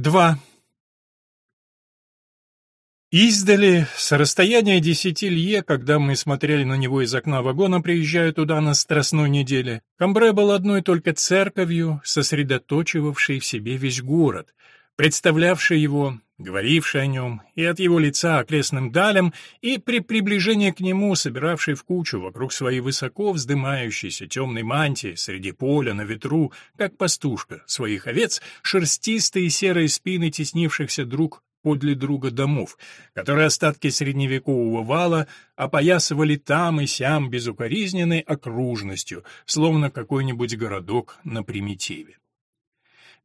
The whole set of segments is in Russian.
2. Издали, с расстояния десяти лье, когда мы смотрели на него из окна вагона, приезжая туда на страстной неделе, Камбре был одной только церковью, сосредоточивавшей в себе весь город, представлявшей его, говорившей о нем, и от его лица окрестным далям, и при приближении к нему собиравшей в кучу вокруг своей высоко вздымающейся темной мантии среди поля на ветру, как пастушка своих овец, шерстистые серые спины теснившихся друг подле друга домов, которые остатки средневекового вала опоясывали там и сям безукоризненной окружностью, словно какой-нибудь городок на примитиве.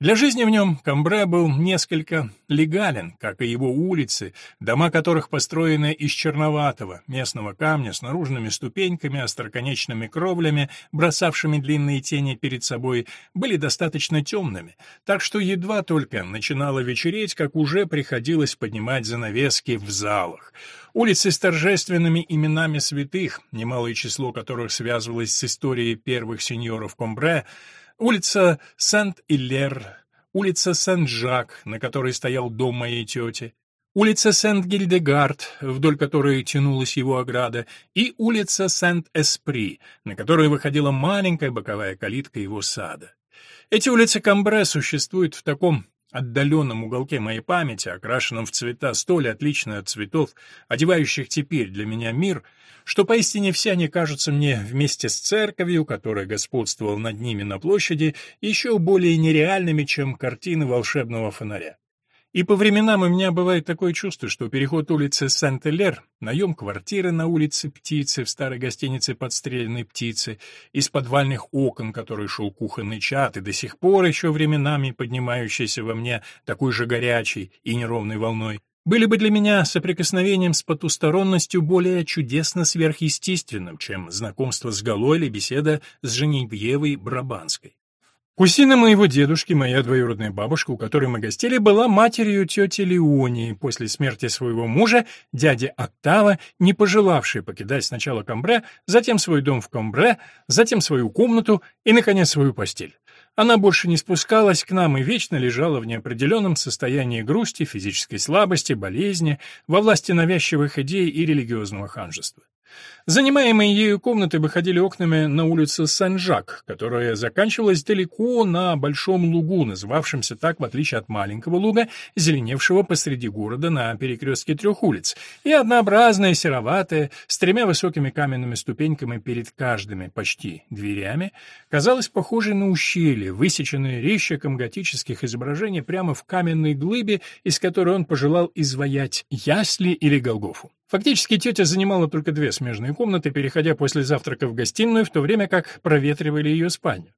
Для жизни в нем Камбре был несколько легален, как и его улицы, дома которых построены из черноватого местного камня с наружными ступеньками, остроконечными кровлями, бросавшими длинные тени перед собой, были достаточно темными, так что едва только начинало вечереть, как уже приходилось поднимать занавески в залах. Улицы с торжественными именами святых, немалое число которых связывалось с историей первых сеньоров Комбре, улица Сент-Илер, улица Сент-Жак, на которой стоял дом моей тети, улица Сент-Гильдегард, вдоль которой тянулась его ограда, и улица Сент-Эспри, на которой выходила маленькая боковая калитка его сада. Эти улицы Камбре существуют в таком отдаленном уголке моей памяти, окрашенном в цвета столь отличные от цветов, одевающих теперь для меня мир, что поистине все они кажутся мне вместе с церковью, которая господствовала над ними на площади, еще более нереальными, чем картины волшебного фонаря. И по временам у меня бывает такое чувство, что переход улицы Сент-Элер, наем квартиры на улице Птицы в старой гостинице подстреленной птицы, из подвальных окон, которой шел кухонный чат, и до сих пор еще временами поднимающийся во мне такой же горячей и неровной волной, были бы для меня соприкосновением с потусторонностью более чудесно сверхъестественным, чем знакомство с Галой или беседа с Женевьевой Брабанской. Кусина моего дедушки, моя двоюродная бабушка, у которой мы гостили, была матерью тети Леонии, после смерти своего мужа, дяди Октава, не пожелавшей покидать сначала Камбре, затем свой дом в Камбре, затем свою комнату и, наконец, свою постель. Она больше не спускалась к нам и вечно лежала в неопределенном состоянии грусти, физической слабости, болезни, во власти навязчивых идей и религиозного ханжества. Занимаемые ею комнаты выходили окнами на улицу Сен-Жак, которая заканчивалась далеко на большом лугу, называвшемся так, в отличие от маленького луга, зеленевшего посреди города на перекрестке трех улиц, и однообразная, сероватая, с тремя высокими каменными ступеньками перед каждыми почти дверями, казалась похожей на ущелье, высеченное резчиком готических изображений прямо в каменной глыбе, из которой он пожелал изваять ясли или Голгофу. Фактически тетя занимала только две смежные комнаты, переходя после завтрака в гостиную, в то время как проветривали ее спальню.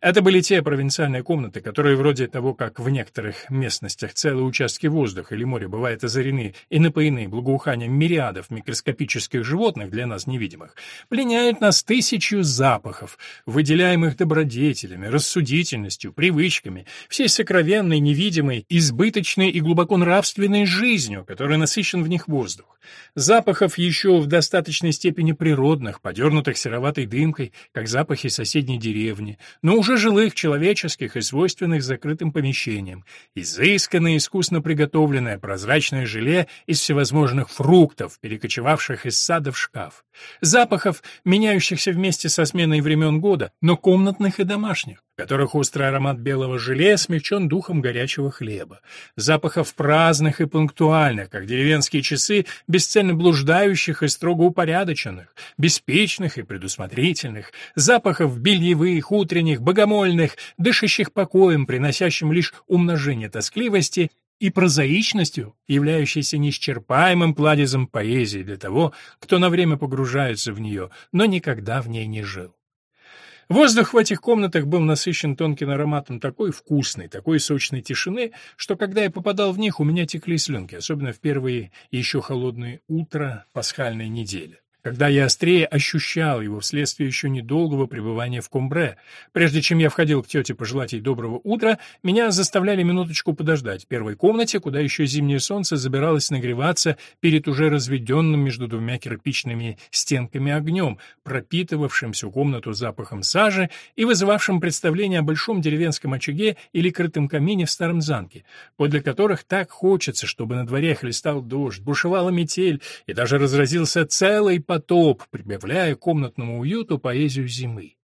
Это были те провинциальные комнаты, которые вроде того, как в некоторых местностях целые участки воздуха или моря бывают озарены и напоены благоуханием мириадов микроскопических животных для нас невидимых, пленяют нас тысячу запахов, выделяемых добродетелями, рассудительностью, привычками, всей сокровенной, невидимой, избыточной и глубоко нравственной жизнью, которой насыщен в них воздух. Запахов еще в достаточной степени природных, подернутых сероватой дымкой, как запахи соседней деревни, но уже жилых, человеческих и свойственных закрытым помещениям, изысканное, искусно приготовленное прозрачное желе из всевозможных фруктов, перекочевавших из сада в шкаф, запахов, меняющихся вместе со сменой времен года, но комнатных и домашних, которых острый аромат белого желе смягчен духом горячего хлеба, запахов праздных и пунктуальных, как деревенские часы, бесцельно блуждающих и строго упорядоченных, беспечных и предусмотрительных, запахов бельевых, утренних, богомольных, дышащих покоем, приносящим лишь умножение тоскливости и прозаичностью, являющейся неисчерпаемым кладезом поэзии для того, кто на время погружается в нее, но никогда в ней не жил. Воздух в этих комнатах был насыщен тонким ароматом такой вкусной, такой сочной тишины, что когда я попадал в них, у меня текли слюнки, особенно в первые еще холодные утра пасхальной недели. Когда я острее ощущал его вследствие еще недолгого пребывания в Кумбре. Прежде чем я входил к тете пожелать ей доброго утра, меня заставляли минуточку подождать в первой комнате, куда еще зимнее солнце забиралось нагреваться перед уже разведенным между двумя кирпичными стенками огнем, пропитывавшим всю комнату запахом сажи и вызывавшим представление о большом деревенском очаге или крытом камине в старом замке, подле которых так хочется, чтобы на дворе хлестал дождь, бушевала метель и даже разразился целый потоп, прибавляя комнатному уюту поэзию зимы.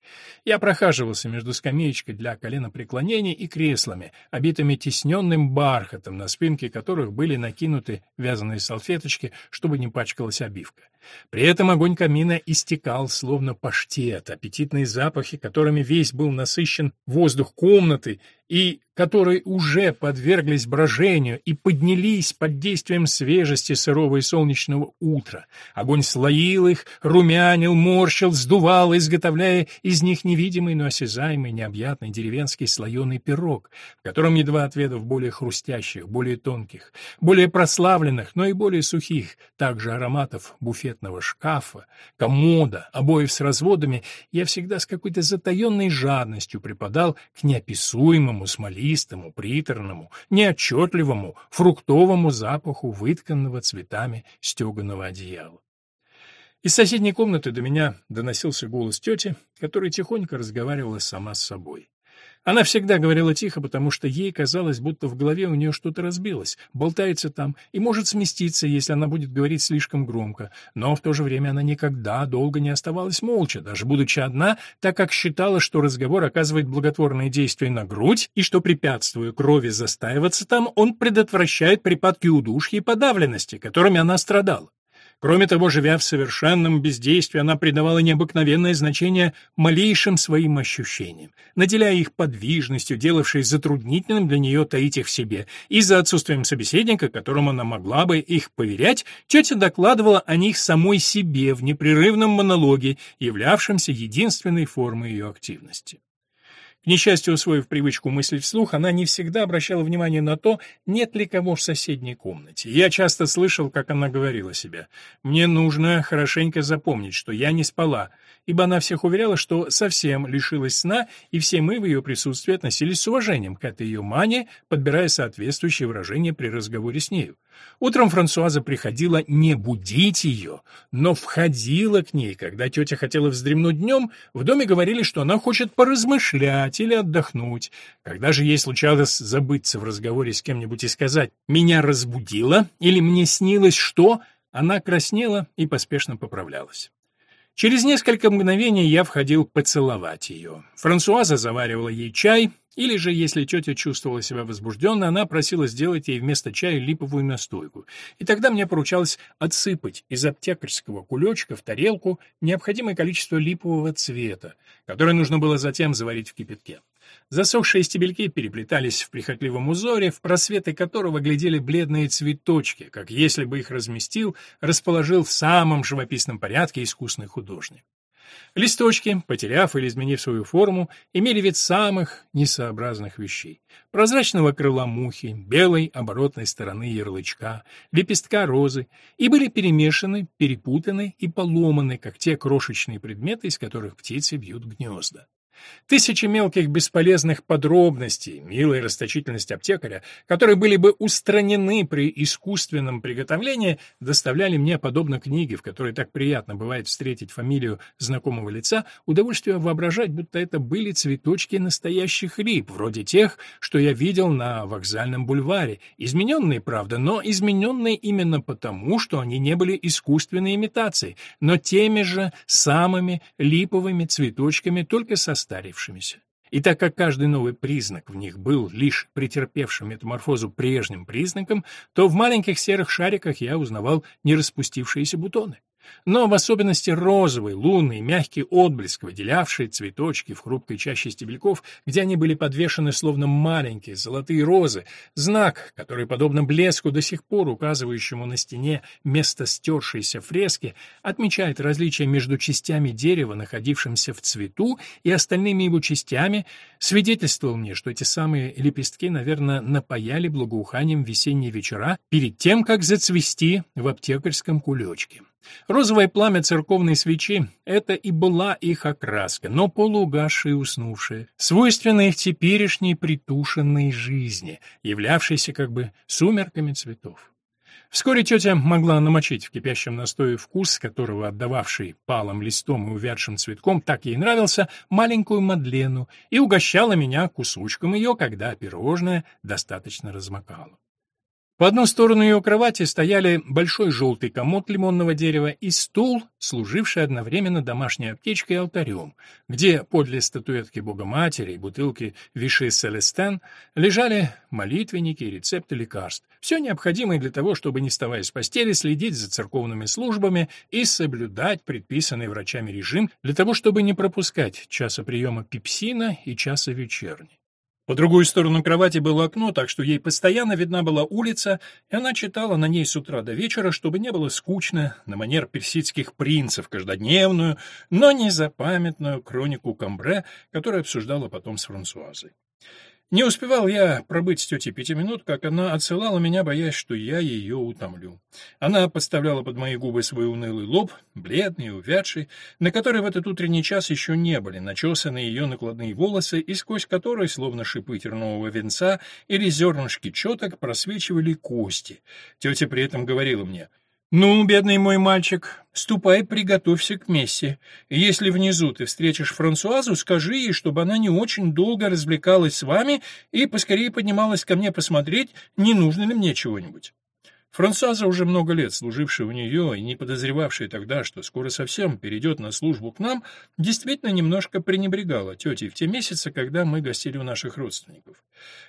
Я прохаживался между скамеечкой для коленопреклонений и креслами, обитыми тесненным бархатом, на спинке которых были накинуты вязаные салфеточки, чтобы не пачкалась обивка. При этом огонь камина истекал, словно паштет, аппетитные запахи, которыми весь был насыщен воздух комнаты, и которые уже подверглись брожению и поднялись под действием свежести сырого и солнечного утра. Огонь слоил их, румянил, морщил, сдувал, изготовляя из них невидимый, но осязаемый, необъятный деревенский слоеный пирог, в котором, едва отведав более хрустящих, более тонких, более прославленных, но и более сухих, также ароматов буфетного шкафа, комода, обоев с разводами, я всегда с какой-то затаенной жадностью припадал к неописуемому, смолистому, приторному, неотчетливому, фруктовому запаху вытканного цветами стеганого одеяла. Из соседней комнаты до меня доносился голос тети, которая тихонько разговаривала сама с собой. Она всегда говорила тихо, потому что ей казалось, будто в голове у нее что-то разбилось, болтается там и может сместиться, если она будет говорить слишком громко. Но в то же время она никогда долго не оставалась молча, даже будучи одна, так как считала, что разговор оказывает благотворное действие на грудь и что, препятствуя крови застаиваться там, он предотвращает припадки удушья и подавленности, которыми она страдала. Кроме того, живя в совершенном бездействии, она придавала необыкновенное значение малейшим своим ощущениям, наделяя их подвижностью, делавшей затруднительным для нее таить их в себе. И за отсутствием собеседника, которому она могла бы их поверять, тетя докладывала о них самой себе в непрерывном монологе, являвшемся единственной формой ее активности. К несчастью, усвоив привычку мыслить вслух, она не всегда обращала внимание на то, нет ли кого в соседней комнате. Я часто слышал, как она говорила себе. «Мне нужно хорошенько запомнить, что я не спала», ибо она всех уверяла, что совсем лишилась сна, и все мы в ее присутствии относились с уважением к этой ее мане, подбирая соответствующие выражения при разговоре с нею. Утром Франсуаза приходила не будить ее, но входила к ней. Когда тетя хотела вздремнуть днем, в доме говорили, что она хочет поразмышлять или отдохнуть. Когда же ей случалось забыться в разговоре с кем-нибудь и сказать «меня разбудило» или «мне снилось что», она краснела и поспешно поправлялась. Через несколько мгновений я входил поцеловать ее. Франсуаза заваривала ей чай, или же, если тетя чувствовала себя возбужденно, она просила сделать ей вместо чая липовую настойку. И тогда мне поручалось отсыпать из аптекарского кулечка в тарелку необходимое количество липового цвета, которое нужно было затем заварить в кипятке. Засохшие стебельки переплетались в прихотливом узоре, в просветы которого глядели бледные цветочки, как если бы их разместил, расположил в самом живописном порядке искусный художник. Листочки, потеряв или изменив свою форму, имели вид самых несообразных вещей. Прозрачного крыла мухи, белой оборотной стороны ярлычка, лепестка розы, и были перемешаны, перепутаны и поломаны, как те крошечные предметы, из которых птицы бьют гнезда. Тысячи мелких бесполезных подробностей, милая расточительность аптекаря, которые были бы устранены при искусственном приготовлении, доставляли мне, подобно книге, в которой так приятно бывает встретить фамилию знакомого лица, удовольствие воображать, будто это были цветочки настоящих лип, вроде тех, что я видел на вокзальном бульваре, измененные, правда, но измененные именно потому, что они не были искусственной имитацией, но теми же самыми липовыми цветочками, только со состарившимися. И так как каждый новый признак в них был лишь претерпевшим метаморфозу прежним признаком, то в маленьких серых шариках я узнавал не распустившиеся бутоны но в особенности розовый, лунный, мягкий отблеск, выделявший цветочки в хрупкой чаще стебельков, где они были подвешены словно маленькие золотые розы, знак, который, подобно блеску, до сих пор указывающему на стене место стершейся фрески, отмечает различие между частями дерева, находившимся в цвету, и остальными его частями, свидетельствовал мне, что эти самые лепестки, наверное, напаяли благоуханием весенние вечера перед тем, как зацвести в аптекарском кулечке. Розовое пламя церковной свечи — это и была их окраска, но полугасшая и уснувшая, свойственная их теперешней притушенной жизни, являвшейся как бы сумерками цветов. Вскоре тетя могла намочить в кипящем настое вкус, которого отдававший палым листом и увядшим цветком так ей нравился, маленькую Мадлену, и угощала меня кусочком ее, когда пирожное достаточно размокало. По одну сторону ее кровати стояли большой желтый комод лимонного дерева и стул, служивший одновременно домашней аптечкой и алтарем, где подле статуэтки Богоматери и бутылки Виши Селестен лежали молитвенники и рецепты лекарств, все необходимое для того, чтобы, не вставая с постели, следить за церковными службами и соблюдать предписанный врачами режим для того, чтобы не пропускать часа приема пепсина и часа вечерни. По другую сторону кровати было окно, так что ей постоянно видна была улица, и она читала на ней с утра до вечера, чтобы не было скучно, на манер персидских принцев, каждодневную, но незапамятную хронику Камбре, которую обсуждала потом с Франсуазой. Не успевал я пробыть с тетей пяти минут, как она отсылала меня, боясь, что я ее утомлю. Она подставляла под мои губы свой унылый лоб, бледный увядший, на который в этот утренний час еще не были начесаны ее накладные волосы, и сквозь которые, словно шипы тернового венца или зернышки четок, просвечивали кости. Тетя при этом говорила мне — «Ну, бедный мой мальчик, ступай, приготовься к мессе. Если внизу ты встретишь Франсуазу, скажи ей, чтобы она не очень долго развлекалась с вами и поскорее поднималась ко мне посмотреть, не нужно ли мне чего-нибудь». Франсуаза, уже много лет служившая у нее и не подозревавшая тогда, что скоро совсем перейдет на службу к нам, действительно немножко пренебрегала тетей в те месяцы, когда мы гостили у наших родственников.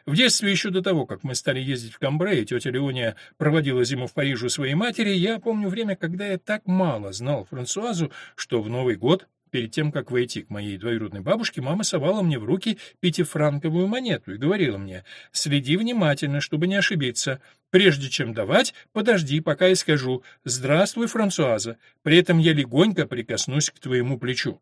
В детстве, еще до того, как мы стали ездить в Камбре, и тетя Леония проводила зиму в Париже у своей матери, я помню время, когда я так мало знал Франсуазу, что в Новый год Перед тем, как войти к моей двоюродной бабушке, мама совала мне в руки пятифранковую монету и говорила мне, «Следи внимательно, чтобы не ошибиться. Прежде чем давать, подожди, пока я скажу «Здравствуй, Франсуаза». При этом я легонько прикоснусь к твоему плечу».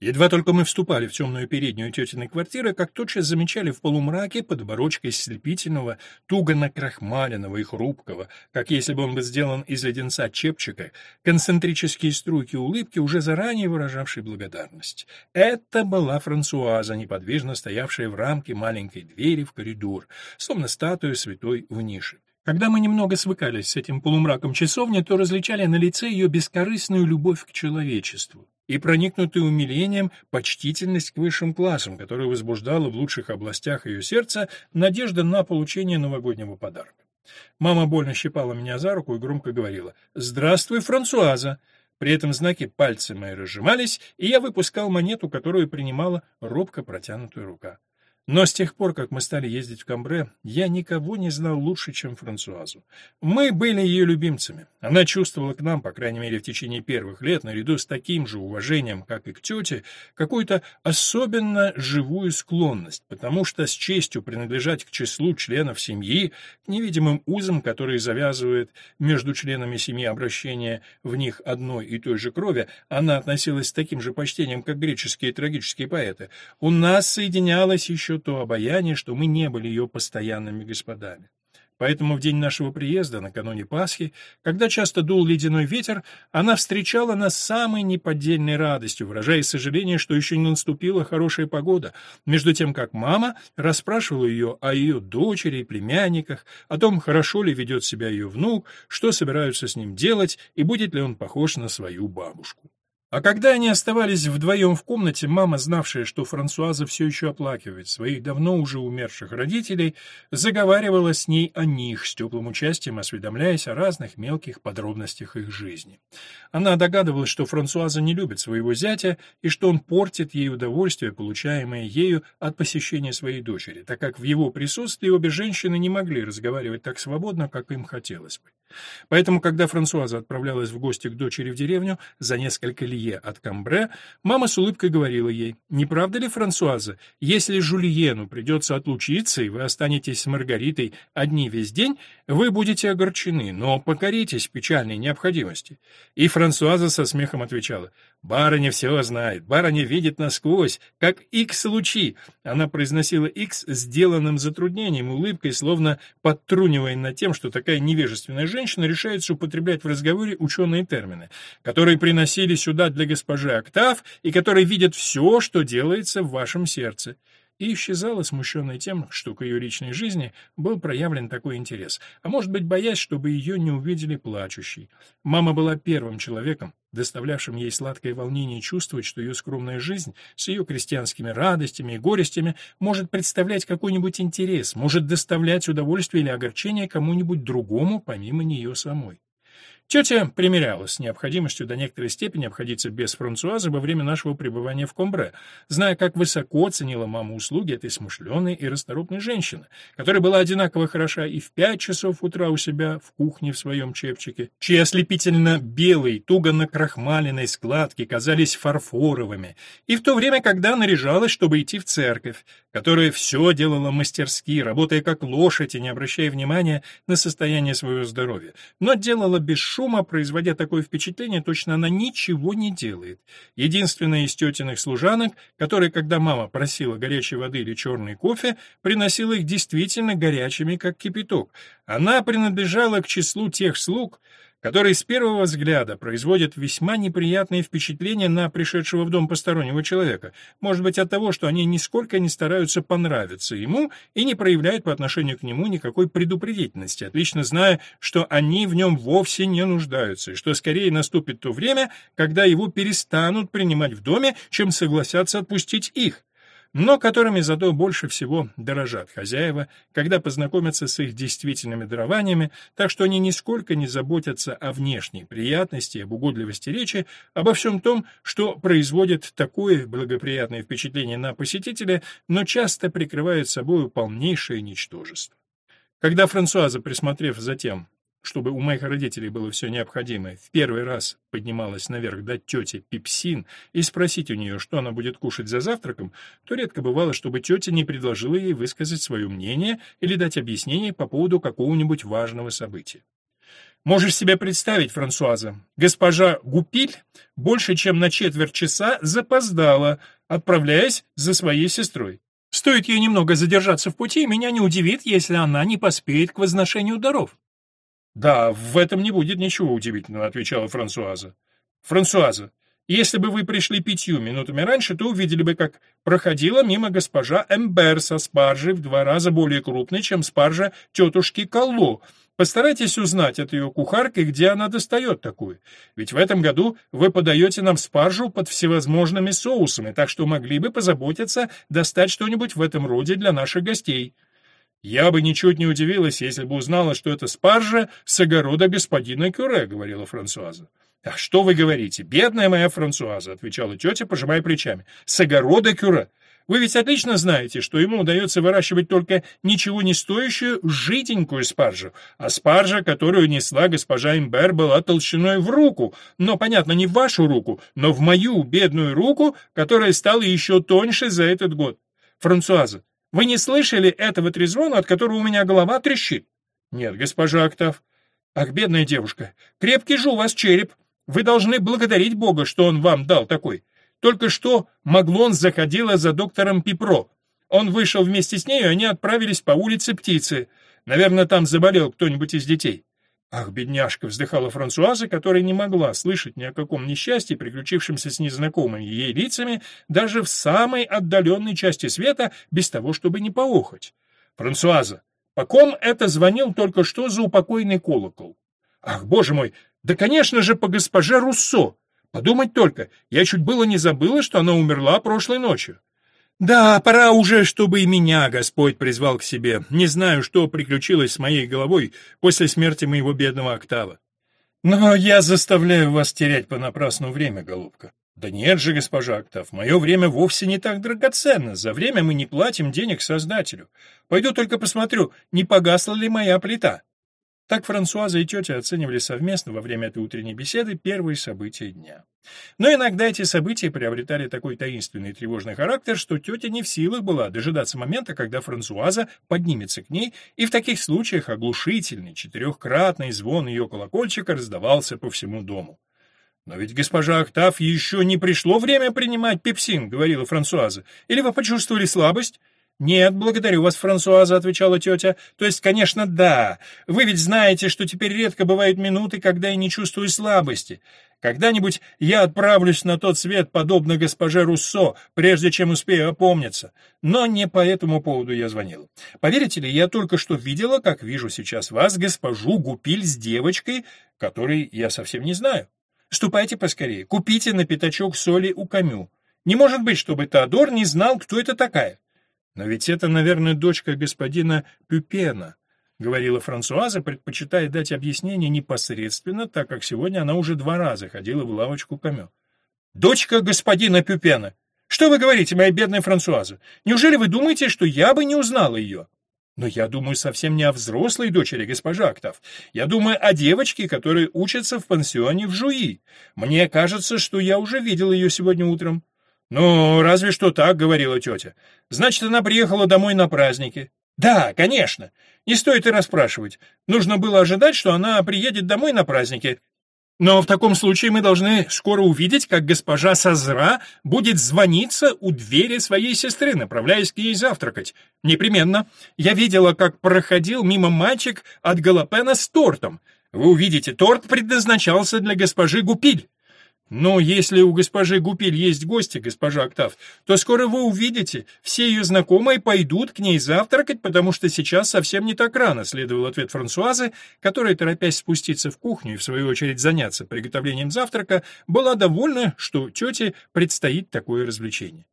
Едва только мы вступали в темную переднюю тетиной квартиры, как тотчас замечали в полумраке под оборочкой слепительного, туго накрахмаленного и хрупкого, как если бы он был сделан из леденца чепчика, концентрические струйки улыбки, уже заранее выражавшей благодарность. Это была Франсуаза, неподвижно стоявшая в рамке маленькой двери в коридор, словно статуя святой в нише. Когда мы немного свыкались с этим полумраком часовни, то различали на лице ее бескорыстную любовь к человечеству и проникнутую умилением почтительность к высшим классам, которая возбуждала в лучших областях ее сердца надежда на получение новогоднего подарка. Мама больно щипала меня за руку и громко говорила «Здравствуй, Франсуаза!» При этом знаки пальцы мои разжимались, и я выпускал монету, которую принимала робко протянутая рука. Но с тех пор, как мы стали ездить в Камбре, я никого не знал лучше, чем Франсуазу. Мы были ее любимцами. Она чувствовала к нам, по крайней мере, в течение первых лет, наряду с таким же уважением, как и к тете, какую-то особенно живую склонность, потому что с честью принадлежать к числу членов семьи, к невидимым узам, которые завязывают между членами семьи обращение в них одной и той же крови, она относилась с таким же почтением, как греческие трагические поэты. У нас соединялось еще то обаяние, что мы не были ее постоянными господами. Поэтому в день нашего приезда, накануне Пасхи, когда часто дул ледяной ветер, она встречала нас самой неподдельной радостью, выражая сожаление, что еще не наступила хорошая погода, между тем как мама расспрашивала ее о ее дочери и племянниках, о том, хорошо ли ведет себя ее внук, что собираются с ним делать и будет ли он похож на свою бабушку. А когда они оставались вдвоем в комнате, мама, знавшая, что Франсуаза все еще оплакивает своих давно уже умерших родителей, заговаривала с ней о них, с теплым участием осведомляясь о разных мелких подробностях их жизни. Она догадывалась, что Франсуаза не любит своего зятя и что он портит ей удовольствие, получаемое ею от посещения своей дочери, так как в его присутствии обе женщины не могли разговаривать так свободно, как им хотелось бы. Поэтому, когда Франсуаза отправлялась в гости к дочери в деревню за несколько лье от Камбре, мама с улыбкой говорила ей, «Не правда ли, Франсуаза, если Жульену придется отлучиться, и вы останетесь с Маргаритой одни весь день, вы будете огорчены, но покоритесь печальной необходимости». И Франсуаза со смехом отвечала, Барыня все знает, барыня видит насквозь, как икс-лучи. Она произносила икс сделанным затруднением, улыбкой, словно подтрунивая над тем, что такая невежественная женщина решается употреблять в разговоре ученые термины, которые приносили сюда для госпожи Октав и которые видят все, что делается в вашем сердце и исчезала, смущенная тем, что к ее личной жизни был проявлен такой интерес, а может быть, боясь, чтобы ее не увидели плачущей. Мама была первым человеком, доставлявшим ей сладкое волнение чувствовать, что ее скромная жизнь с ее крестьянскими радостями и горестями может представлять какой-нибудь интерес, может доставлять удовольствие или огорчение кому-нибудь другому, помимо нее самой. Тетя примирялась с необходимостью до некоторой степени обходиться без Франсуазы во время нашего пребывания в Комбре, зная, как высоко ценила мама услуги этой смышленой и расторопной женщины, которая была одинаково хороша и в пять часов утра у себя в кухне в своем чепчике, чьи ослепительно белые, туго накрахмаленные складки казались фарфоровыми, и в то время, когда наряжалась, чтобы идти в церковь, которая все делала мастерски, работая как лошадь и не обращая внимания на состояние своего здоровья, но делала без шума, производя такое впечатление, точно она ничего не делает. Единственная из тетиных служанок, которая, когда мама просила горячей воды или черный кофе, приносила их действительно горячими, как кипяток. Она принадлежала к числу тех слуг, который с первого взгляда производит весьма неприятные впечатления на пришедшего в дом постороннего человека, может быть от того, что они нисколько не стараются понравиться ему и не проявляют по отношению к нему никакой предупредительности, отлично зная, что они в нем вовсе не нуждаются, и что скорее наступит то время, когда его перестанут принимать в доме, чем согласятся отпустить их но которыми зато больше всего дорожат хозяева, когда познакомятся с их действительными дарованиями, так что они нисколько не заботятся о внешней приятности, об угодливости речи, обо всем том, что производит такое благоприятное впечатление на посетителя, но часто прикрывает собой полнейшее ничтожество. Когда Франсуаза, присмотрев за тем, чтобы у моих родителей было все необходимое, в первый раз поднималась наверх дать тете пепсин и спросить у нее, что она будет кушать за завтраком, то редко бывало, чтобы тетя не предложила ей высказать свое мнение или дать объяснение по поводу какого-нибудь важного события. Можешь себе представить, Франсуаза, госпожа Гупиль больше чем на четверть часа запоздала, отправляясь за своей сестрой. Стоит ей немного задержаться в пути, меня не удивит, если она не поспеет к возношению даров. «Да, в этом не будет ничего удивительного», — отвечала Франсуаза. «Франсуаза, если бы вы пришли пятью минутами раньше, то увидели бы, как проходила мимо госпожа Эмбер со спаржей в два раза более крупной, чем спаржа тетушки Калло. Постарайтесь узнать от ее кухарки, где она достает такую. Ведь в этом году вы подаете нам спаржу под всевозможными соусами, так что могли бы позаботиться достать что-нибудь в этом роде для наших гостей». «Я бы ничуть не удивилась, если бы узнала, что это спаржа с огорода господина Кюре», — говорила Франсуаза. «А что вы говорите, бедная моя Франсуаза», — отвечала тетя, пожимая плечами. «С огорода Кюре. Вы ведь отлично знаете, что ему удается выращивать только ничего не стоящую жиденькую спаржу, а спаржа, которую несла госпожа Имбер, была толщиной в руку, но, понятно, не в вашу руку, но в мою бедную руку, которая стала еще тоньше за этот год. Франсуаза, вы не слышали этого трезвона, от которого у меня голова трещит? Нет, госпожа Октав. Ах, бедная девушка, крепкий же у вас череп. Вы должны благодарить Бога, что он вам дал такой. Только что Маглон заходила за доктором Пипро. Он вышел вместе с ней, и они отправились по улице Птицы. Наверное, там заболел кто-нибудь из детей. Ах, бедняжка, вздыхала Франсуаза, которая не могла слышать ни о каком несчастье, приключившемся с незнакомыми ей лицами, даже в самой отдаленной части света, без того, чтобы не поохоть. Франсуаза, по ком это звонил только что за упокойный колокол? Ах, боже мой, да, конечно же, по госпоже Руссо. Подумать только, я чуть было не забыла, что она умерла прошлой ночью. Да, пора уже, чтобы и меня Господь призвал к себе. Не знаю, что приключилось с моей головой после смерти моего бедного Октава. Но я заставляю вас терять понапрасну время, голубка. Да нет же, госпожа Октав, мое время вовсе не так драгоценно. За время мы не платим денег Создателю. Пойду только посмотрю, не погасла ли моя плита. Так Франсуаза и тетя оценивали совместно во время этой утренней беседы первые события дня. Но иногда эти события приобретали такой таинственный и тревожный характер, что тетя не в силах была дожидаться момента, когда Франсуаза поднимется к ней, и в таких случаях оглушительный четырехкратный звон ее колокольчика раздавался по всему дому. «Но ведь госпожа Октав еще не пришло время принимать пепсин», — говорила Франсуаза. «Или вы почувствовали слабость?» «Нет, благодарю вас, Франсуаза», — отвечала тетя. «То есть, конечно, да. Вы ведь знаете, что теперь редко бывают минуты, когда я не чувствую слабости. Когда-нибудь я отправлюсь на тот свет, подобно госпоже Руссо, прежде чем успею опомниться. Но не по этому поводу я звонил. Поверите ли, я только что видела, как вижу сейчас вас, госпожу Гупиль с девочкой, которой я совсем не знаю. Ступайте поскорее, купите на пятачок соли у Камю. Не может быть, чтобы Теодор не знал, кто это такая. Но ведь это, наверное, дочка господина Пюпена, говорила Франсуаза, предпочитая дать объяснение непосредственно, так как сегодня она уже два раза ходила в лавочку Камё. Дочка господина Пюпена. Что вы говорите, моя бедная Франсуаза? Неужели вы думаете, что я бы не узнала ее? Но я думаю совсем не о взрослой дочери госпожа Октав. Я думаю о девочке, которая учится в пансионе в Жуи. Мне кажется, что я уже видел ее сегодня утром. «Ну, разве что так», — говорила тетя. «Значит, она приехала домой на праздники». «Да, конечно. Не стоит и расспрашивать. Нужно было ожидать, что она приедет домой на праздники. Но в таком случае мы должны скоро увидеть, как госпожа Сазра будет звониться у двери своей сестры, направляясь к ней завтракать. Непременно. Я видела, как проходил мимо мальчик от Галапена с тортом. Вы увидите, торт предназначался для госпожи Гупиль. Но если у госпожи Гупиль есть гости, госпожа Октав, то скоро вы увидите, все ее знакомые пойдут к ней завтракать, потому что сейчас совсем не так рано, следовал ответ Франсуазы, которая, торопясь спуститься в кухню и в свою очередь заняться приготовлением завтрака, была довольна, что тете предстоит такое развлечение.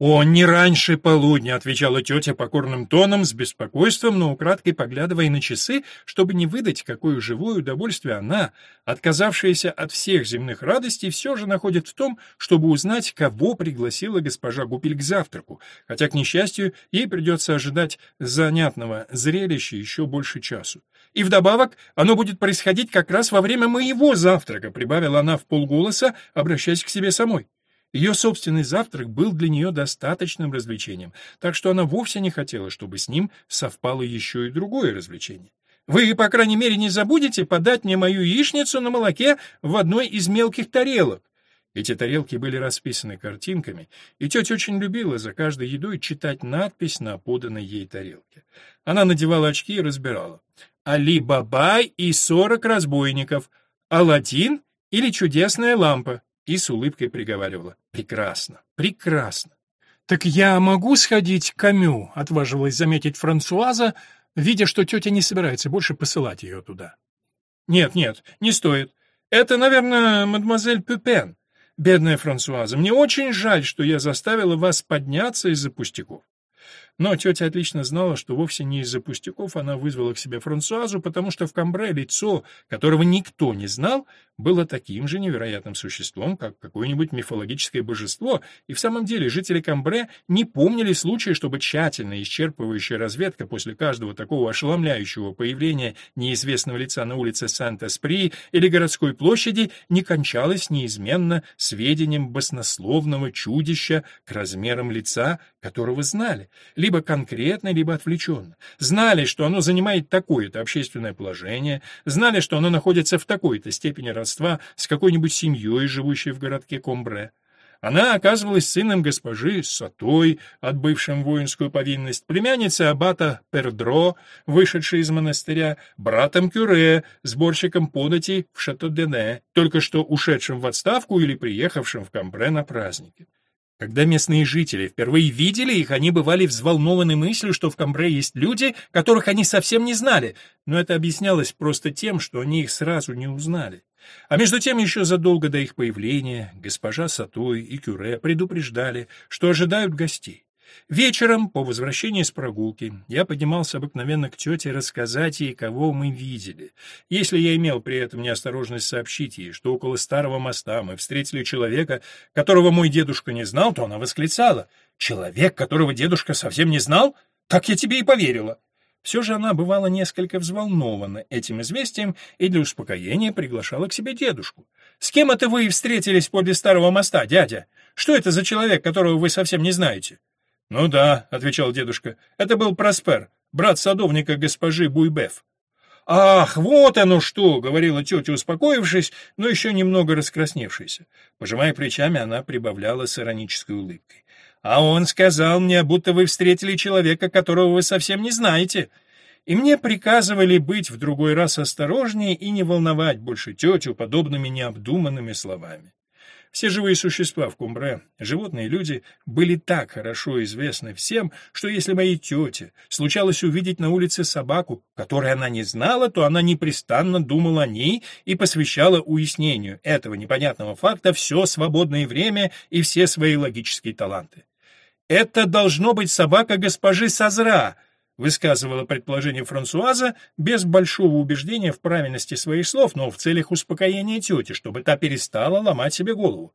«О, не раньше полудня», — отвечала тетя покорным тоном, с беспокойством, но украдкой поглядывая на часы, чтобы не выдать, какое живое удовольствие она, отказавшаяся от всех земных радостей, все же находит в том, чтобы узнать, кого пригласила госпожа Гупель к завтраку, хотя, к несчастью, ей придется ожидать занятного зрелища еще больше часу. И вдобавок, оно будет происходить как раз во время моего завтрака, прибавила она в полголоса, обращаясь к себе самой. Ее собственный завтрак был для нее достаточным развлечением, так что она вовсе не хотела, чтобы с ним совпало еще и другое развлечение. Вы, по крайней мере, не забудете подать мне мою яичницу на молоке в одной из мелких тарелок. Эти тарелки были расписаны картинками, и тетя очень любила за каждой едой читать надпись на поданной ей тарелке. Она надевала очки и разбирала. «Али Бабай и сорок разбойников», «Аладдин» или «Чудесная лампа» и с улыбкой приговаривала «Прекрасно, прекрасно». «Так я могу сходить к Камю?» — отважилась заметить Франсуаза, видя, что тетя не собирается больше посылать ее туда. «Нет, нет, не стоит. Это, наверное, мадемуазель Пюпен. Бедная Франсуаза, мне очень жаль, что я заставила вас подняться из-за пустяков. Но тетя отлично знала, что вовсе не из-за пустяков она вызвала к себе Франсуазу, потому что в Камбре лицо, которого никто не знал, было таким же невероятным существом, как какое-нибудь мифологическое божество, и в самом деле жители Камбре не помнили случая, чтобы тщательная исчерпывающая разведка после каждого такого ошеломляющего появления неизвестного лица на улице Санта-Спри или городской площади не кончалась неизменно сведением баснословного чудища к размерам лица, которого знали, либо конкретно, либо отвлеченно. Знали, что оно занимает такое-то общественное положение, знали, что оно находится в такой-то степени родства с какой-нибудь семьей, живущей в городке Комбре. Она оказывалась сыном госпожи Сатой, отбывшим воинскую повинность, племянницей аббата Пердро, вышедшей из монастыря, братом Кюре, сборщиком податей в Шато-Дене, только что ушедшим в отставку или приехавшим в Камбре на праздники. Когда местные жители впервые видели их, они бывали взволнованы мыслью, что в Камбре есть люди, которых они совсем не знали, но это объяснялось просто тем, что они их сразу не узнали. А между тем, еще задолго до их появления, госпожа Сатой и Кюре предупреждали, что ожидают гостей. Вечером, по возвращении с прогулки, я поднимался обыкновенно к тете рассказать ей, кого мы видели. Если я имел при этом неосторожность сообщить ей, что около старого моста мы встретили человека, которого мой дедушка не знал, то она восклицала. «Человек, которого дедушка совсем не знал? Так я тебе и поверила!» Все же она бывала несколько взволнована этим известием и для успокоения приглашала к себе дедушку. «С кем это вы встретились подле старого моста, дядя? Что это за человек, которого вы совсем не знаете?» «Ну да», — отвечал дедушка, — «это был Проспер, брат садовника госпожи Буйбеф». «Ах, вот оно что!» — говорила тетя, успокоившись, но еще немного раскрасневшаяся. Пожимая плечами, она прибавляла с иронической улыбкой. «А он сказал мне, будто вы встретили человека, которого вы совсем не знаете. И мне приказывали быть в другой раз осторожнее и не волновать больше тетю подобными необдуманными словами. Все живые существа в Кумбре, животные и люди, были так хорошо известны всем, что если моей тете случалось увидеть на улице собаку, которой она не знала, то она непрестанно думала о ней и посвящала уяснению этого непонятного факта все свободное время и все свои логические таланты. «Это должно быть собака госпожи Сазра», высказывала предположение Франсуаза без большого убеждения в правильности своих слов, но в целях успокоения тети, чтобы та перестала ломать себе голову.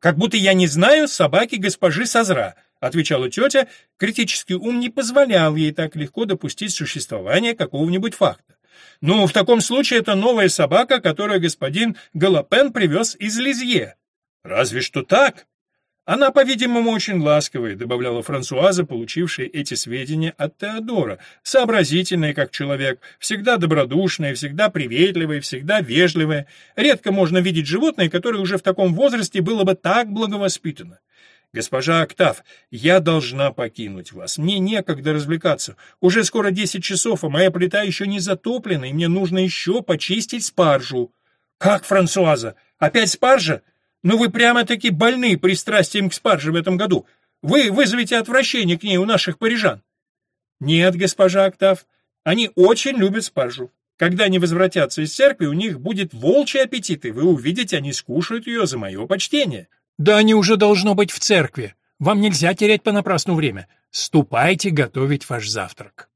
«Как будто я не знаю собаки госпожи Сазра», — отвечала тетя, критический ум не позволял ей так легко допустить существование какого-нибудь факта. «Ну, в таком случае это новая собака, которую господин Галапен привез из Лизье». «Разве что так?» Она, по-видимому, очень ласковая, добавляла Франсуаза, получившая эти сведения от Теодора, сообразительная как человек, всегда добродушная, всегда приветливая, всегда вежливая. Редко можно видеть животное, которое уже в таком возрасте было бы так благовоспитано. «Госпожа Октав, я должна покинуть вас. Мне некогда развлекаться. Уже скоро десять часов, а моя плита еще не затоплена, и мне нужно еще почистить спаржу». «Как, Франсуаза? Опять спаржа? Ну вы прямо-таки больны пристрастием к спарже в этом году. Вы вызовете отвращение к ней у наших парижан. Нет, госпожа Октав, они очень любят спаржу. Когда они возвратятся из церкви, у них будет волчий аппетит, и вы увидите, они скушают ее за мое почтение. Да они уже должно быть в церкви. Вам нельзя терять понапрасну время. Ступайте готовить ваш завтрак.